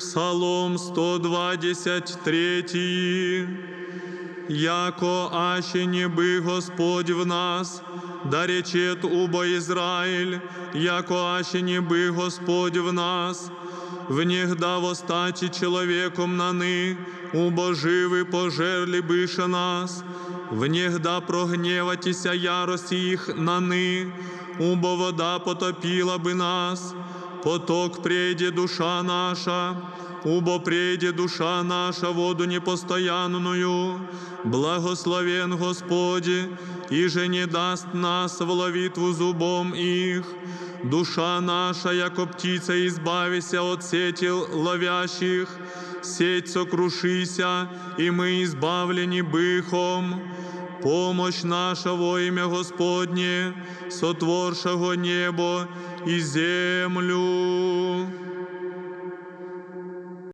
Псалом 123. Яко аще не бы Господь в нас, да речет убо Израиль, яко аще не бы Господь в нас, внегда восстати человеком наны, убо живы пожерли быша нас, внегда прогневатися ярости их наны, убо вода потопила бы нас, поток прейде душа наша, Убо прейде душа наша воду непостоянную, благословен Господи, и же не даст нас в ловитву зубом их. Душа наша, яко птица, избавися от сети ловящих, сеть сокрушися, и мы избавлени быхом. Помощь наша во имя Господне, сотворшего небо и землю.